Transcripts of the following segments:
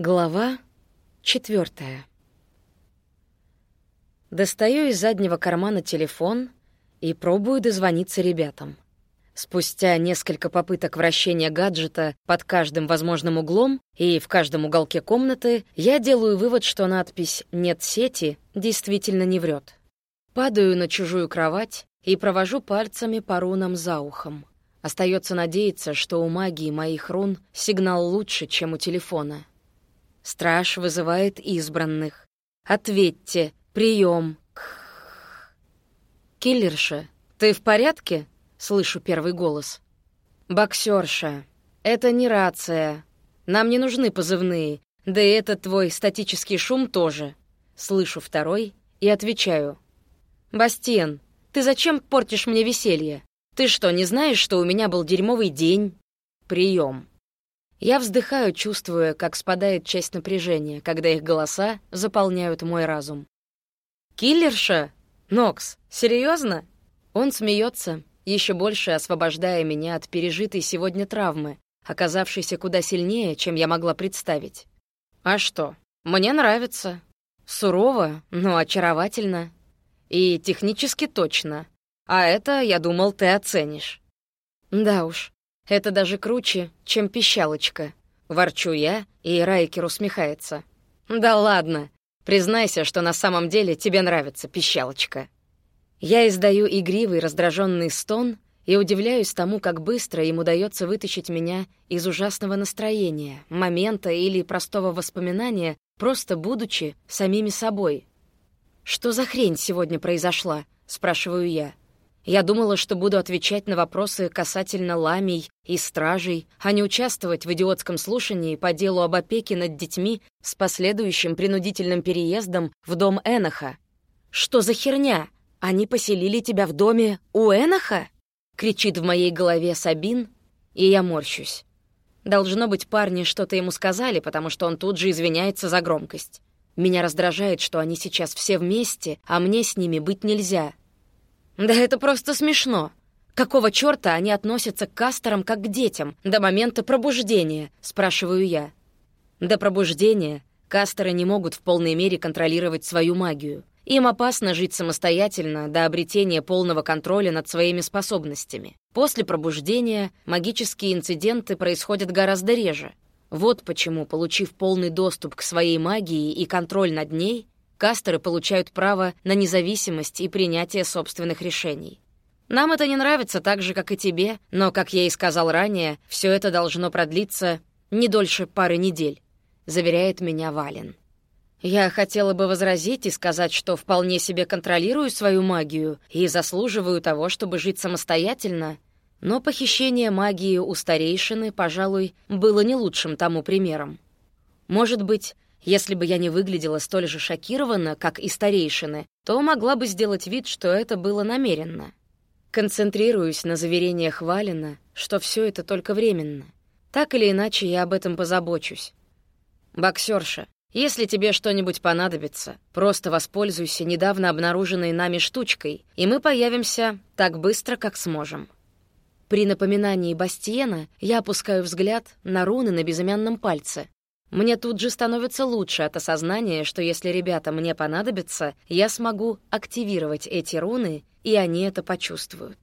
Глава четвертая. Достаю из заднего кармана телефон и пробую дозвониться ребятам. Спустя несколько попыток вращения гаджета под каждым возможным углом и в каждом уголке комнаты, я делаю вывод, что надпись «Нет сети» действительно не врет. Падаю на чужую кровать и провожу пальцами по рунам за ухом. Остается надеяться, что у магии моих рун сигнал лучше, чем у телефона. Страж вызывает избранных. Ответьте. Прием. Киллерша, ты в порядке? Слышу первый голос. Боксерша, это не рация. Нам не нужны позывные. Да и этот твой статический шум тоже. Слышу второй и отвечаю. Бастиен, ты зачем портишь мне веселье? Ты что, не знаешь, что у меня был дерьмовый день? Прием. Я вздыхаю, чувствуя, как спадает часть напряжения, когда их голоса заполняют мой разум. «Киллерша? Нокс, серьезно? Он смеется, еще больше освобождая меня от пережитой сегодня травмы, оказавшейся куда сильнее, чем я могла представить. «А что? Мне нравится. Сурово, но очаровательно. И технически точно. А это, я думал, ты оценишь». «Да уж, это даже круче, чем пищалочка. Ворчу я, и Райкер усмехается. Да ладно. Признайся, что на самом деле тебе нравится пищалочка. Я издаю игривый, раздраженный стон и удивляюсь тому, как быстро им удается вытащить меня из ужасного настроения, момента или простого воспоминания, просто будучи самими собой. «Что за хрень сегодня произошла?» — спрашиваю я. Я думала, что буду отвечать на вопросы касательно ламий и стражей, а не участвовать в идиотском слушании по делу об опеке над детьми с последующим принудительным переездом в дом Эноха. «Что за херня? Они поселили тебя в доме у Эноха?» — кричит в моей голове Сабин, и я морщусь. Должно быть, парни что-то ему сказали, потому что он тут же извиняется за громкость. Меня раздражает, что они сейчас все вместе, а мне с ними быть нельзя — да это просто смешно. Какого чёрта они относятся к кастерам как к детям до момента пробуждения, спрашиваю я. До пробуждения кастеры не могут в полной мере контролировать свою магию. Им опасно жить самостоятельно до обретения полного контроля над своими способностями. После пробуждения магические инциденты происходят гораздо реже. Вот почему, получив полный доступ к своей магии и контроль над ней, кастеры получают право на независимость и принятие собственных решений. Нам это не нравится так же, как и тебе, но, как я и сказал ранее, все это должно продлиться не дольше пары недель», — заверяет меня Вален. Я хотела бы возразить и сказать, что вполне себе контролирую свою магию и заслуживаю того, чтобы жить самостоятельно, но похищение магии у старейшины, пожалуй, было не лучшим тому примером. Может быть, если бы я не выглядела столь же шокированно, как и старейшины, то могла бы сделать вид, что это было намеренно. Концентрируюсь на заверениях Валина, что все это только временно. Так или иначе, я об этом позабочусь. Боксерша, если тебе что-нибудь понадобится, просто воспользуйся недавно обнаруженной нами штучкой, и мы появимся так быстро, как сможем. При напоминании Бастиена я опускаю взгляд на руны на безымянном пальце, мне тут же становится лучше от осознания, что если ребята мне понадобятся, я смогу активировать эти руны, и они это почувствуют.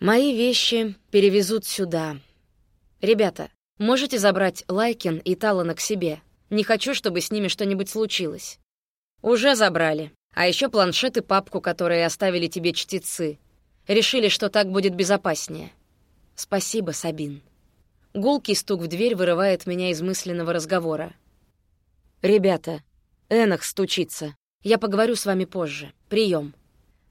Мои вещи перевезут сюда. Ребята, можете забрать Лайкин и Талана к себе? Не хочу, чтобы с ними что-нибудь случилось. Уже забрали. А еще планшет и папку, которые оставили тебе чтецы. Решили, что так будет безопаснее. Спасибо, Сабин. Гулкий стук в дверь вырывает меня из мысленного разговора. «Ребята, Энах стучится. Я поговорю с вами позже. Прием.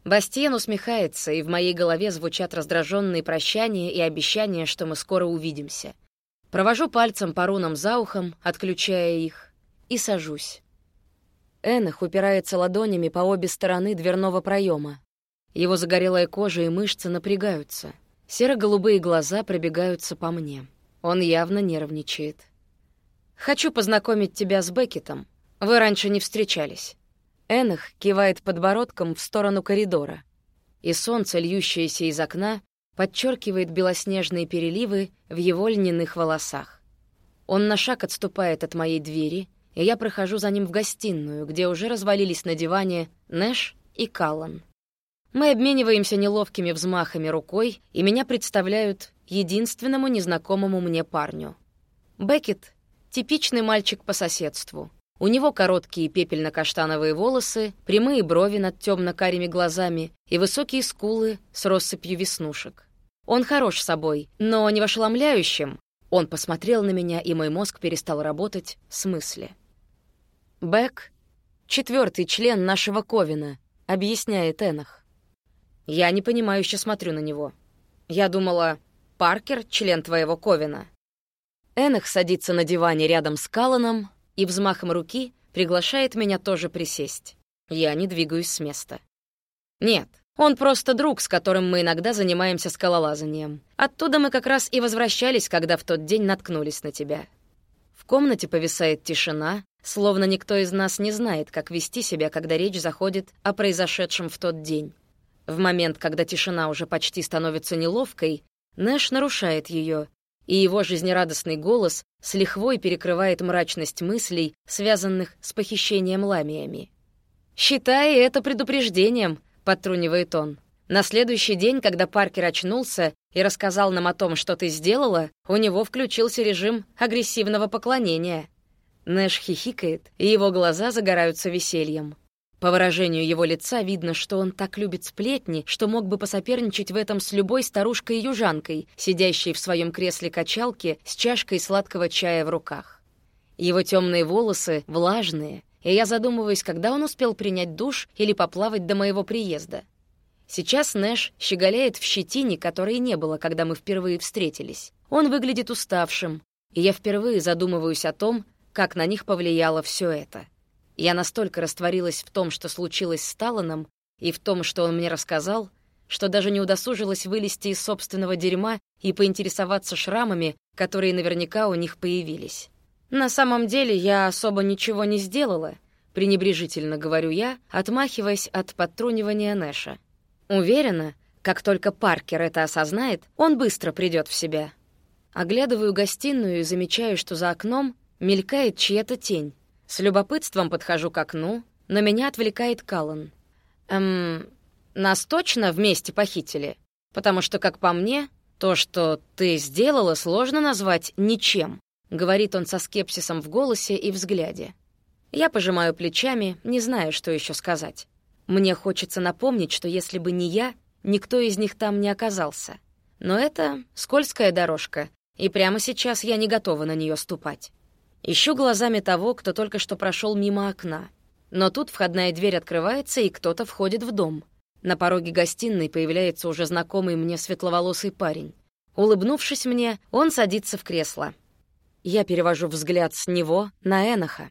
Бастиен усмехается, и в моей голове звучат раздраженные прощания и обещания, что мы скоро увидимся. Провожу пальцем по рунам за ухом, отключая их, и сажусь. Энах упирается ладонями по обе стороны дверного проема. Его загорелая кожа и мышцы напрягаются. Серо-голубые глаза пробегаются по мне. Он явно нервничает. «Хочу познакомить тебя с Беккетом. Вы раньше не встречались». Энах кивает подбородком в сторону коридора. И солнце, льющееся из окна, подчеркивает белоснежные переливы в его льняных волосах. Он на шаг отступает от моей двери и я прохожу за ним в гостиную, где уже развалились на диване Нэш и Каллан. Мы обмениваемся неловкими взмахами рукой, и меня представляют единственному незнакомому мне парню. Беккет — типичный мальчик по соседству. У него короткие пепельно-каштановые волосы, прямые брови над темно-карими глазами и высокие скулы с россыпью веснушек. Он хорош собой, но не в ошеломляющем. Он посмотрел на меня, и мой мозг перестал работать с мысли. Бэк — четвертый член нашего Ковина, объясняет Энах. Я непонимающе смотрю на него. Я думала, Паркер — член твоего Ковина. Энах садится на диване рядом с Калланом и взмахом руки приглашает меня тоже присесть. Я не двигаюсь с места. Нет, он просто друг, с которым мы иногда занимаемся скалолазанием. Оттуда мы как раз и возвращались, когда в тот день наткнулись на тебя. В комнате повисает тишина, словно никто из нас не знает, как вести себя, когда речь заходит о произошедшем в тот день. В момент, когда тишина уже почти становится неловкой, Нэш нарушает ее, и его жизнерадостный голос с лихвой перекрывает мрачность мыслей, связанных с похищением ламиями. «Считай это предупреждением», — подтрунивает он. «На следующий день, когда Паркер очнулся и рассказал нам о том, что ты сделала, у него включился режим агрессивного поклонения». Нэш хихикает, и его глаза загораются весельем. По выражению его лица видно, что он так любит сплетни, что мог бы посоперничать в этом с любой старушкой-южанкой, сидящей в своем кресле качалки с чашкой сладкого чая в руках. Его темные волосы влажные, и я задумываюсь, когда он успел принять душ или поплавать до моего приезда. Сейчас Нэш щеголяет в щетине, которой не было, когда мы впервые встретились. Он выглядит уставшим, и я впервые задумываюсь о том, как на них повлияло все это. Я настолько растворилась в том, что случилось с Таланом, и в том, что он мне рассказал, что даже не удосужилась вылезти из собственного дерьма и поинтересоваться шрамами, которые наверняка у них появились. На самом деле я особо ничего не сделала, пренебрежительно говорю я, отмахиваясь от подтрунивания Нэша. Уверена, как только Паркер это осознает, он быстро придет в себя. Оглядываю гостиную и замечаю, что за окном мелькает чья-то тень. С любопытством подхожу к окну, но меня отвлекает Каллан. «Эм, нас точно вместе похитили? Потому что, как по мне, то, что ты сделала, сложно назвать ничем», — говорит он со скепсисом в голосе и взгляде. Я пожимаю плечами, не знаю, что еще сказать. Мне хочется напомнить, что если бы не я, никто из них там не оказался. Но это скользкая дорожка, и прямо сейчас я не готова на нее ступать. Ищу глазами того, кто только что прошел мимо окна. Но тут входная дверь открывается, и кто-то входит в дом. На пороге гостиной появляется уже знакомый мне светловолосый парень. Улыбнувшись мне, он садится в кресло. Я перевожу взгляд с него на Эноха.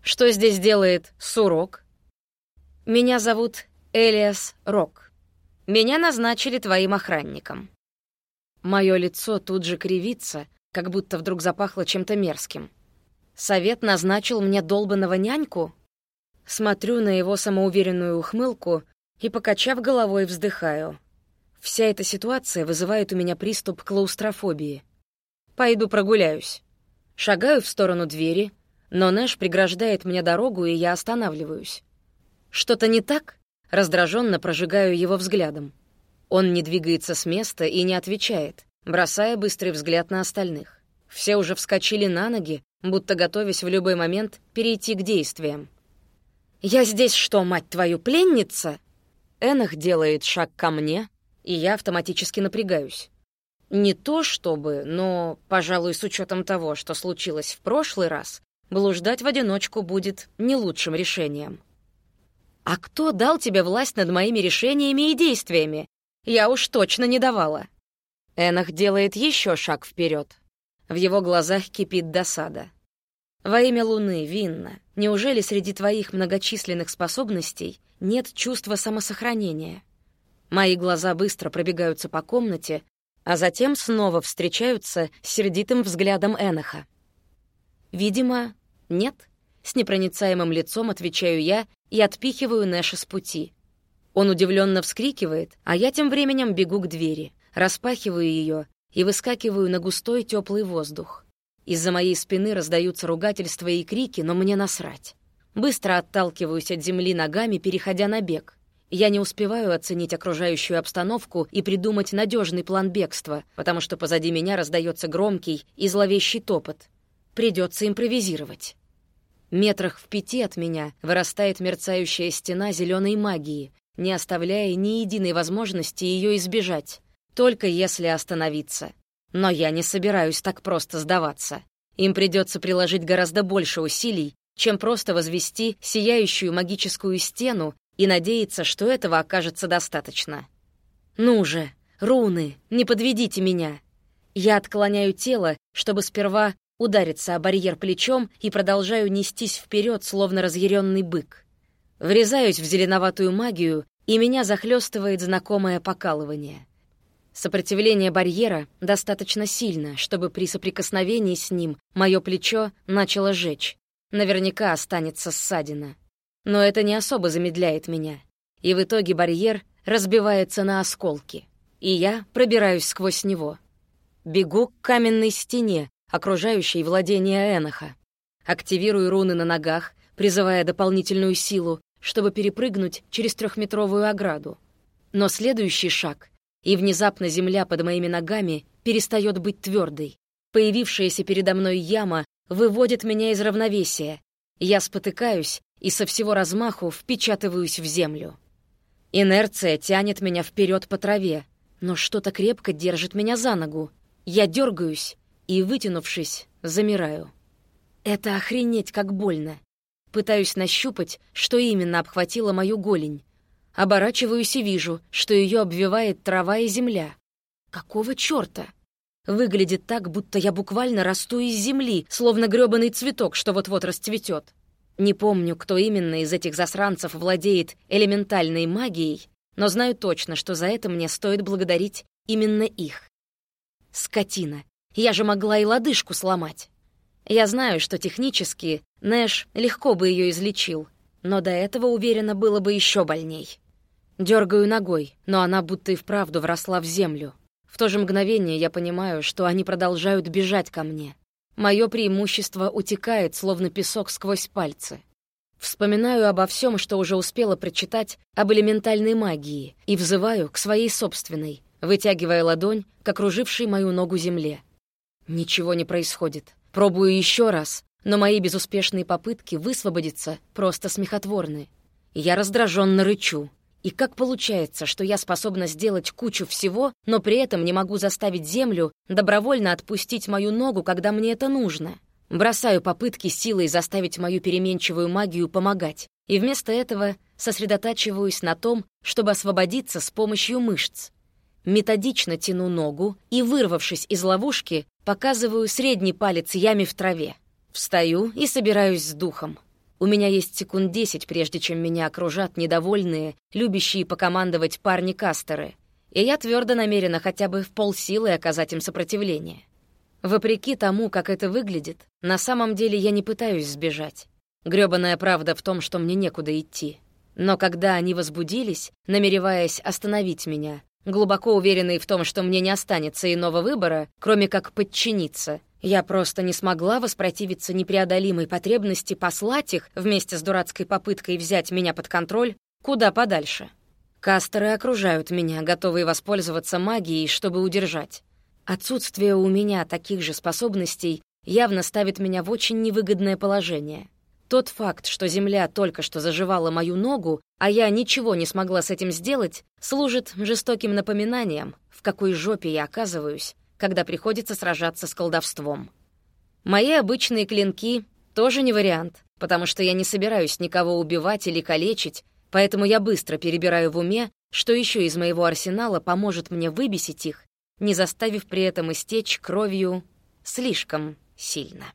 «Что здесь делает Сурок?» «Меня зовут Элиас Рок. Меня назначили твоим охранником». Мое лицо тут же кривится, как будто вдруг запахло чем-то мерзким. Совет назначил мне долбанного няньку? Смотрю на его самоуверенную ухмылку и, покачав головой, вздыхаю. Вся эта ситуация вызывает у меня приступ клаустрофобии. Пойду прогуляюсь. Шагаю в сторону двери, но Нэш преграждает мне дорогу, и я останавливаюсь. Что-то не так? Раздраженно прожигаю его взглядом. Он не двигается с места и не отвечает, бросая быстрый взгляд на остальных. Все уже вскочили на ноги, будто готовясь в любой момент перейти к действиям. «Я здесь что, мать твою, пленница?» Энах делает шаг ко мне, и я автоматически напрягаюсь. Не то чтобы, но, пожалуй, с учетом того, что случилось в прошлый раз, блуждать в одиночку будет не лучшим решением. «А кто дал тебе власть над моими решениями и действиями? Я уж точно не давала». Энах делает еще шаг вперед. В его глазах кипит досада. «Во имя Луны, Винна, неужели среди твоих многочисленных способностей нет чувства самосохранения?» Мои глаза быстро пробегаются по комнате, а затем снова встречаются с сердитым взглядом Эноха. «Видимо, нет», — с непроницаемым лицом отвечаю я и отпихиваю Нэша с пути. Он удивленно вскрикивает, а я тем временем бегу к двери, распахиваю ее и выскакиваю на густой теплый воздух. Из-за моей спины раздаются ругательства и крики, но мне насрать. Быстро отталкиваюсь от земли ногами, переходя на бег. Я не успеваю оценить окружающую обстановку и придумать надежный план бегства, потому что позади меня раздается громкий и зловещий топот. Придется импровизировать. Метрах в пяти от меня вырастает мерцающая стена зеленой магии, не оставляя ни единой возможности ее избежать, только если остановиться. Но я не собираюсь так просто сдаваться. Им придется приложить гораздо больше усилий, чем просто возвести сияющую магическую стену и надеяться, что этого окажется достаточно. «Ну же, руны, не подведите меня!» Я отклоняю тело, чтобы сперва удариться о барьер плечом и продолжаю нестись вперед, словно разъяренный бык. Врезаюсь в зеленоватую магию, и меня захлестывает знакомое покалывание. Сопротивление барьера достаточно сильно, чтобы при соприкосновении с ним мое плечо начало жечь. Наверняка останется ссадина но это не особо замедляет меня. И в итоге барьер разбивается на осколки, и я пробираюсь сквозь него. Бегу к каменной стене, окружающей владение Эноха. Активирую руны на ногах, призывая дополнительную силу, чтобы перепрыгнуть через трехметровую ограду. Но следующий шаг, и внезапно земля под моими ногами перестает быть твердой. Появившаяся передо мной яма выводит меня из равновесия. Я спотыкаюсь и со всего размаху впечатываюсь в землю. Инерция тянет меня вперед по траве, но что-то крепко держит меня за ногу. Я дергаюсь и, вытянувшись, замираю. Это охренеть как больно. Пытаюсь нащупать, что именно обхватило мою голень. Оборачиваюсь и вижу, что ее обвивает трава и земля. Какого чёрта? Выглядит так, будто я буквально расту из земли, словно грёбаный цветок, что вот-вот расцветет. Не помню, кто именно из этих засранцев владеет элементальной магией, но знаю точно, что за это мне стоит благодарить именно их. Скотина. Я же могла и лодыжку сломать. Я знаю, что технически Нэш легко бы ее излечил, но до этого, уверена, было бы еще больней. Дергаю ногой, но она будто и вправду вросла в землю. В то же мгновение я понимаю, что они продолжают бежать ко мне. Мое преимущество утекает, словно песок сквозь пальцы. Вспоминаю обо всем, что уже успела прочитать об элементальной магии, и взываю к своей собственной, вытягивая ладонь к окружившей мою ногу земле. Ничего не происходит. Пробую еще раз, но мои безуспешные попытки высвободиться просто смехотворны. Я раздраженно рычу. И как получается, что я способна сделать кучу всего, но при этом не могу заставить Землю добровольно отпустить мою ногу, когда мне это нужно? Бросаю попытки силой заставить мою переменчивую магию помогать, и вместо этого сосредотачиваюсь на том, чтобы освободиться с помощью мышц. Методично тяну ногу и, вырвавшись из ловушки, показываю средний палец яме в траве. Встаю и собираюсь с духом. У меня есть секунд десять, прежде чем меня окружат недовольные, любящие покомандовать парни-кастеры, и я твердо намерена хотя бы в полсилы оказать им сопротивление. Вопреки тому, как это выглядит, на самом деле я не пытаюсь сбежать. Грёбаная правда в том, что мне некуда идти. Но когда они возбудились, намереваясь остановить меня, глубоко уверенные в том, что мне не останется иного выбора, кроме как подчиниться, я просто не смогла воспротивиться непреодолимой потребности послать их вместе с дурацкой попыткой взять меня под контроль куда подальше. Кастеры окружают меня, готовые воспользоваться магией, чтобы удержать. Отсутствие у меня таких же способностей явно ставит меня в очень невыгодное положение. Тот факт, что земля только что заживала мою ногу, а я ничего не смогла с этим сделать, служит жестоким напоминанием, в какой жопе я оказываюсь, когда приходится сражаться с колдовством. Мои обычные клинки тоже не вариант, потому что я не собираюсь никого убивать или калечить, поэтому я быстро перебираю в уме, что еще из моего арсенала поможет мне выбесить их, не заставив при этом истечь кровью слишком сильно.